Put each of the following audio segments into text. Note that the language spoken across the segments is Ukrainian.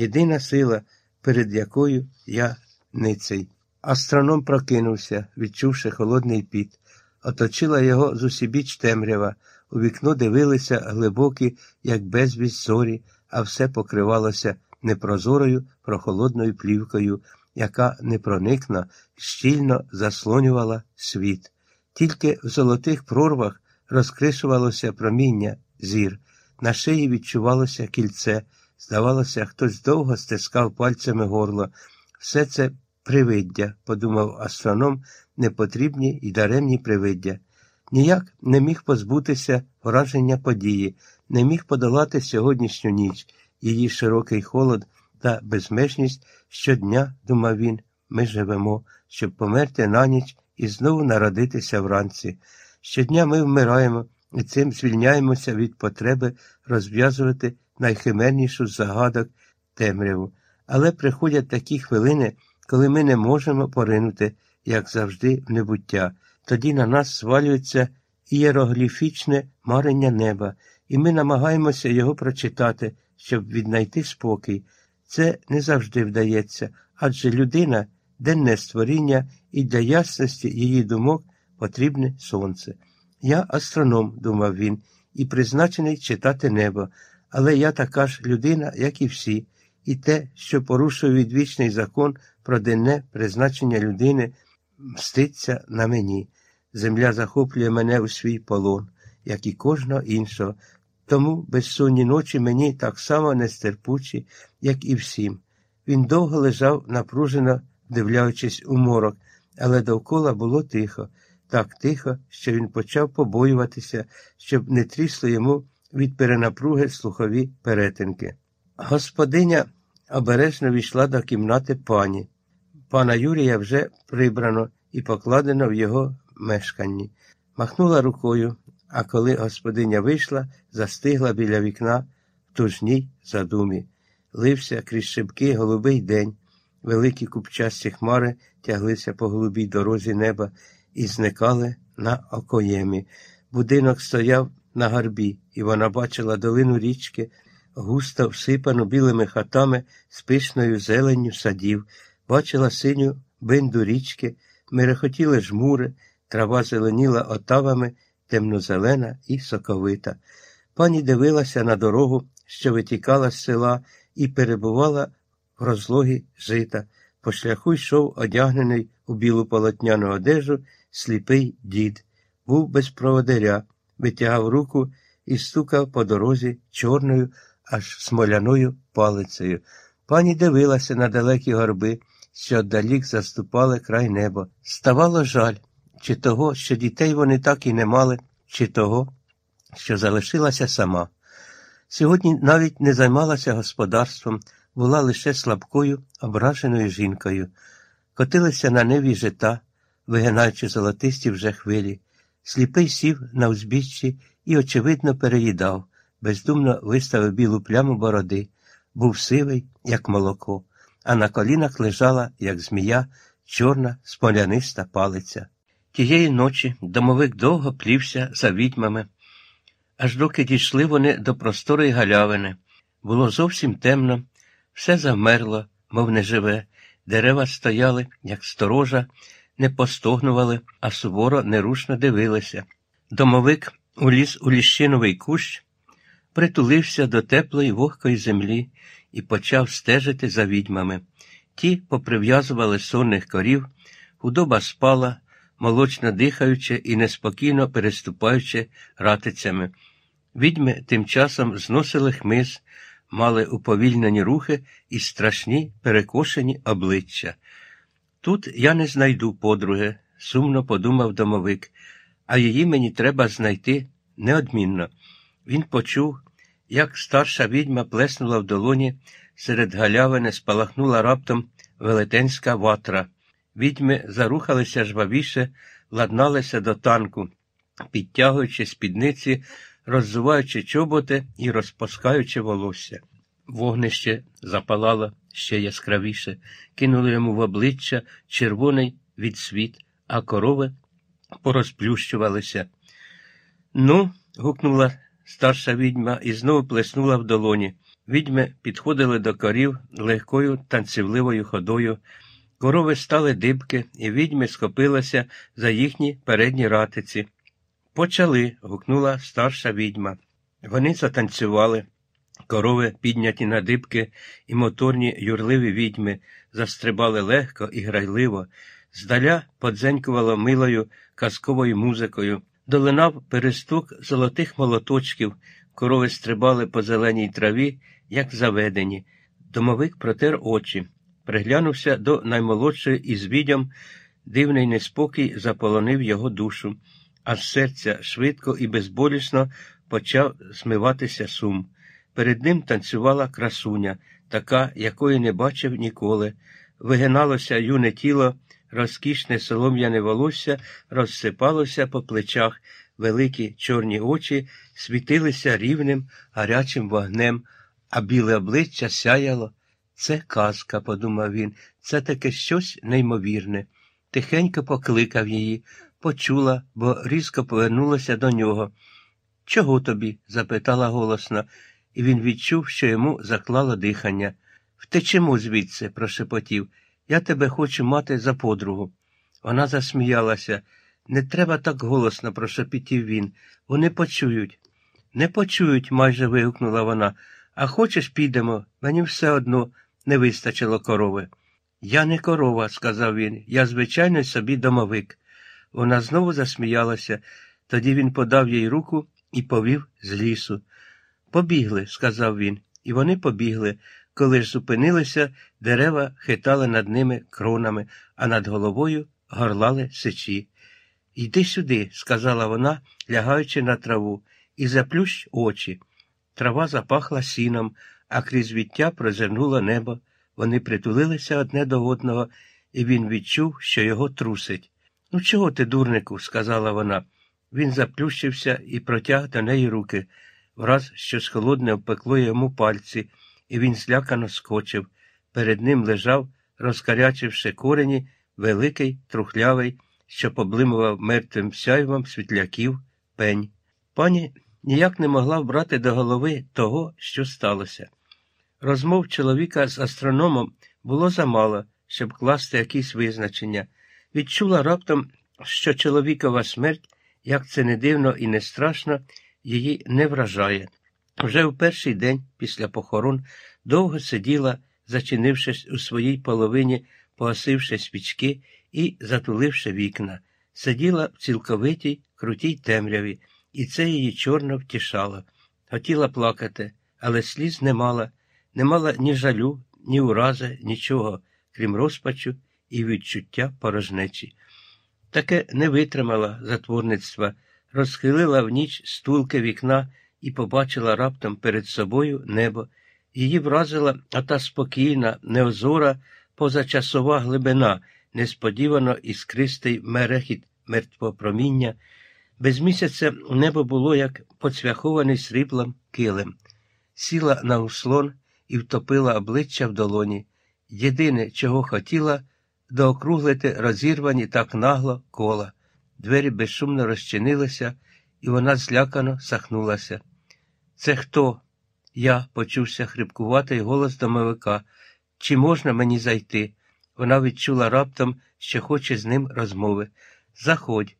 єдина сила, перед якою я ницей. Астроном прокинувся, відчувши холодний піт. Оточила його зусібіч темрява. У вікно дивилися глибокі, як безвість зорі, а все покривалося непрозорою прохолодною плівкою, яка непроникно, щільно заслонювала світ. Тільки в золотих прорвах розкришувалося проміння зір, на шиї відчувалося кільце, здавалося, хтось довго стискав пальцями горло. Все це привиддя, подумав астроном, непотрібні і даремні привиддя. Ніяк не міг позбутися враження події, не міг подолати сьогоднішню ніч, її широкий холод та безмежність щодня, думав він, ми живемо, щоб померти на ніч і знову народитися вранці. Щодня ми вмираємо і цим звільняємося від потреби розв'язувати найхимернішу загадок темряву. Але приходять такі хвилини, коли ми не можемо поринути, як завжди, в небуття. Тоді на нас свалюється ієрогліфічне марення неба, і ми намагаємося його прочитати, щоб віднайти спокій. Це не завжди вдається, адже людина денне створіння, і для ясності її думок потрібне сонце. Я астроном, думав він, і призначений читати небо, але я така ж людина, як і всі, і те, що порушує відвічний закон про денне призначення людини, мститься на мені. Земля захоплює мене у свій полон, як і кожного іншого, тому безсонні ночі мені так само нестерпучі, як і всім. Він довго лежав, напружено вдивляючись у морок, але довкола було тихо, так тихо, що він почав побоюватися, щоб не трісло йому від перенапруги слухові перетинки. Господиня обережно війшла до кімнати пані. Пана Юрія вже прибрано і покладено в його мешканні. Махнула рукою, а коли господиня вийшла, застигла біля вікна в тужній задумі. Лився крізь шибки голубий день. Великі купчасті хмари тяглися по голубій дорозі неба і зникали на окоємі. Будинок стояв на гарбі, і вона бачила долину річки, густо всипану білими хатами з пишною зеленню садів, бачила синю бинду річки, мерехотіли жмури, трава зеленіла отавами, темнозелена і соковита. Пані дивилася на дорогу, що витікала з села, і перебувала в розлогі жита. По шляху йшов одягнений у білу полотняну одежу сліпий дід. Був без проводиря, витягав руку і стукав по дорозі чорною, аж смоляною палицею. Пані дивилася на далекі горби, що далік заступали край неба. Ставало жаль, чи того, що дітей вони так і не мали, чи того, що залишилася сама. Сьогодні навіть не займалася господарством, була лише слабкою, ображеною жінкою. Котилися на неві жита, вигинаючи золотисті вже хвилі. Сліпий сів на узбіччі і, очевидно, переїдав, бездумно виставив білу пляму бороди, був сивий, як молоко, а на колінах лежала, як змія, чорна смоляниста палиця. Тієї ночі домовик довго плівся за відьмами, аж доки дійшли вони до просторої галявини. Було зовсім темно, все завмерло, мов неживе, дерева стояли, як сторожа, не постогнували, а суворо нерушно дивилися. Домовик уліз у ліщиновий кущ, притулився до теплої вогкої землі і почав стежити за відьмами. Ті поприв'язували сонних корів, худоба спала, молочно дихаючи і неспокійно переступаючи ратицями. Відьми тим часом зносили хмиз, мали уповільнені рухи і страшні перекошені обличчя. Тут я не знайду подруги, сумно подумав домовик, а її мені треба знайти неодмінно. Він почув, як старша відьма плеснула в долоні, серед галявини спалахнула раптом велетенська ватра. Відьми зарухалися жвавіше, ладналися до танку, підтягуючи спідниці, роззуваючи чоботи і розпускаючи волосся. Вогнище запалало ще яскравіше, кинули йому в обличчя червоний відсвіт, а корови порозплющувалися. Ну, гукнула старша відьма і знову плеснула в долоні. Відьми підходили до корів легкою танцівливою ходою. Корови стали дибки, і відьми схопилися за їхні передні ратиці. Почали. гукнула старша відьма. Вони затанцювали. Корови, підняті на дибки, і моторні юрливі відьми застрибали легко і грайливо, здаля подзенькувало милою казковою музикою, долинав перестук золотих молоточків, корови стрибали по зеленій траві, як заведені. Домовик протер очі, приглянувся до наймолодшої із відьом, дивний неспокій заполонив його душу, а серця швидко і безболісно почав змиватися сум. Перед ним танцювала красуня, така, якої не бачив ніколи. Вигиналося юне тіло, розкішне солом'яне волосся розсипалося по плечах, великі чорні очі світилися рівним гарячим вогнем, а біле обличчя сяяло. Це казка, подумав він, це таке щось неймовірне. Тихенько покликав її, почула, бо різко повернулася до нього. Чого тобі? запитала голосно і він відчув, що йому заклало дихання. Втечемо звідси, прошепотів. Я тебе хочу мати за подругу. Вона засміялася. Не треба так голосно, прошепотів він. Вони почують. Не почують, майже вигукнула вона. А хочеш, підемо, мені все одно не вистачило корови. Я не корова, сказав він, я, звичайно, собі домовик. Вона знову засміялася, тоді він подав їй руку і повів з лісу. Побігли, сказав він, і вони побігли. Коли ж зупинилися, дерева хитали над ними кронами, а над головою горлали сечі. Йди сюди, сказала вона, лягаючи на траву, і заплющ очі. Трава запахла сіном, а крізь віття прозирнуло небо. Вони притулилися одне до одного, і він відчув, що його трусить. Ну, чого ти, дурнику? сказала вона. Він заплющився і протяг до неї руки враз щось холодне впекло йому пальці, і він злякано скочив. Перед ним лежав, розкарячивши корені, великий, трухлявий, що поблимував мертвим сяйвом світляків пень. Пані ніяк не могла вбрати до голови того, що сталося. Розмов чоловіка з астрономом було замало, щоб класти якісь визначення. Відчула раптом, що чоловікова смерть, як це не дивно і не страшно, її не вражає. Вже в перший день після похорон довго сиділа, зачинившись у своїй половині, погасивши свічки і затуливши вікна, сиділа в цілковитій крутій темряві, і це її чорно втішало. Хотіла плакати, але сліз не мала, не мала ні жалю, ні урази, нічого, крім розпачу і відчуття порожнечі. Таке не витримала затворництва розхилила в ніч стулки вікна і побачила раптом перед собою небо. Її вразила ота спокійна, неозора, позачасова глибина, несподівано іскристий мерехіт мертвопроміння. Без місяця небо було, як поцвяхований сріблом килим. Сіла на услон і втопила обличчя в долоні. Єдине, чого хотіла, доокруглити розірвані так нагло кола. Двері безшумно розчинилися, і вона злякано сахнулася. Це хто? Я почувся хрипкуватий голос домовика. Чи можна мені зайти? Вона відчула раптом, що хоче з ним розмови. Заходь.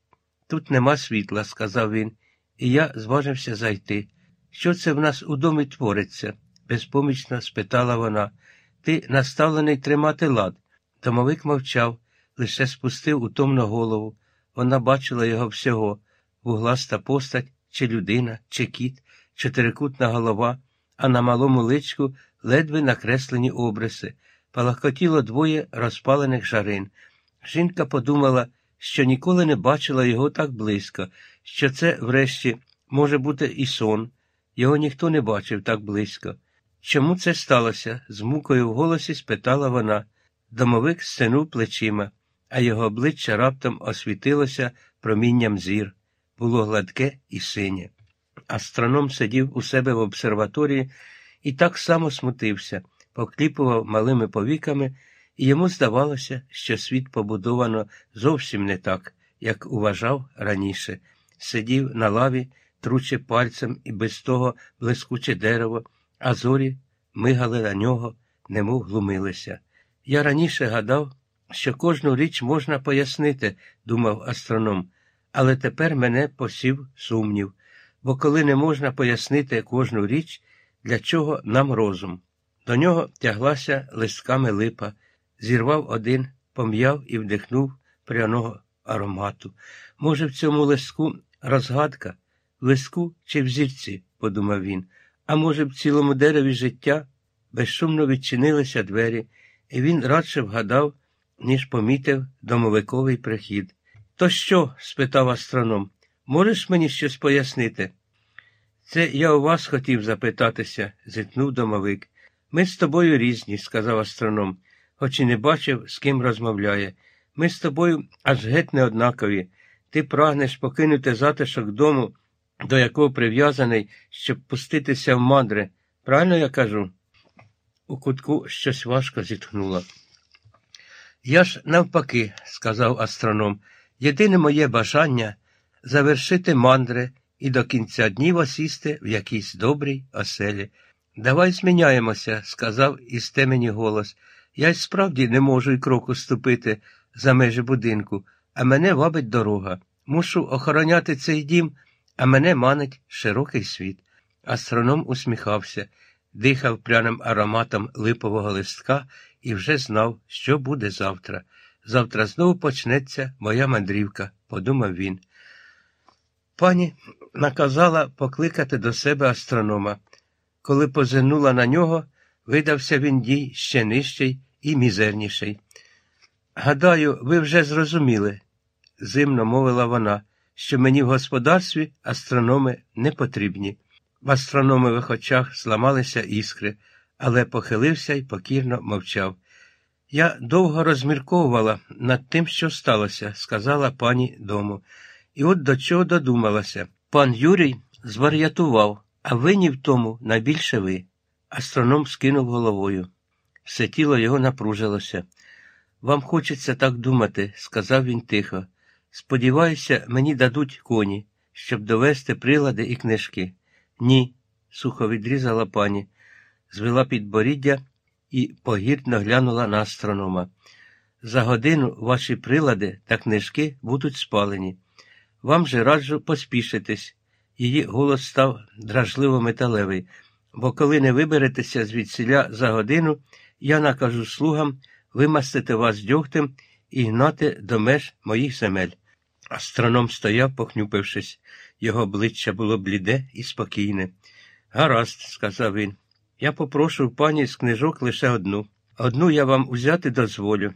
Тут нема світла, сказав він, і я зважився зайти. Що це в нас у домі твориться? безпомічно спитала вона. Ти наставлений тримати лад. Домовик мовчав, лише спустив утомно голову. Вона бачила його всього вугласта постать, чи людина, чи кіт, чотирикутна голова, а на малому личку ледве накреслені обриси, палахкотіло двоє розпалених жарин. Жінка подумала, що ніколи не бачила його так близько, що це, врешті, може бути і сон. Його ніхто не бачив так близько. Чому це сталося? з мукою в голосі спитала вона. Домовик стенув плечима а його обличчя раптом освітилося промінням зір, було гладке і синє. Астроном сидів у себе в обсерваторії і так само смутився, покліпував малими повіками, і йому здавалося, що світ побудовано зовсім не так, як уважав раніше. Сидів на лаві, труче пальцем і без того блискуче дерево, а зорі мигали на нього, немов глумилися. Я раніше гадав, що кожну річ можна пояснити, думав астроном, але тепер мене посів сумнів, бо коли не можна пояснити кожну річ, для чого нам розум. До нього тяглася листками липа, зірвав один, пом'яв і вдихнув пряного аромату. Може, в цьому листку розгадка, в листку чи в зірці, подумав він, а може, в цілому дереві життя безшумно відчинилися двері, і він радше вгадав, ніж помітив домовиковий прихід. То що? спитав астроном. Можеш мені щось пояснити? Це я у вас хотів запитатися, зітнув домовик. Ми з тобою різні, сказав астроном, хоч і не бачив, з ким розмовляє. Ми з тобою аж геть не однакові. Ти прагнеш покинути затишок дому, до якого прив'язаний, щоб пуститися в мандри. Правильно я кажу? У кутку щось важко зітхнуло. Я ж навпаки, сказав астроном, єдине моє бажання завершити мандри і до кінця днів осісти в якійсь добрій оселі. Давай зміняємося, сказав із темені голос. Я й справді не можу й кроку ступити за межі будинку, а мене вабить дорога. Мушу охороняти цей дім, а мене манить широкий світ. Астроном усміхався, дихав пряним ароматом липового листка і вже знав, що буде завтра. Завтра знову почнеться моя мандрівка, подумав він. Пані наказала покликати до себе астронома. Коли позирнула на нього, видався він дій ще нижчий і мізерніший. Гадаю, ви вже зрозуміли, зимно мовила вона, що мені в господарстві астрономи не потрібні. В астрономових очах зламалися іскри, але похилився і покірно мовчав. Я довго розмірковувала над тим, що сталося, сказала пані дому. І от до чого додумалася. Пан Юрій звар'ятував, а винні в тому найбільше ви. Астроном скинув головою. Все тіло його напружилося. Вам хочеться так думати, сказав він тихо. Сподіваюся, мені дадуть коні, щоб довести прилади і книжки. Ні, сухо відрізала пані, звела підборіддя і погірно глянула на астронома. За годину ваші прилади та книжки будуть спалені. Вам же раджу поспішитись. Її голос став дражливо металевий, бо коли не виберетеся звідсіля за годину, я накажу слугам вимастити вас дьогтем і гнати до меж моїх земель. Астроном стояв, похнюпившись. Його обличчя було бліде і спокійне. Гаразд, сказав він. Я попрошу пані з книжок лише одну. Одну я вам узяти дозволю,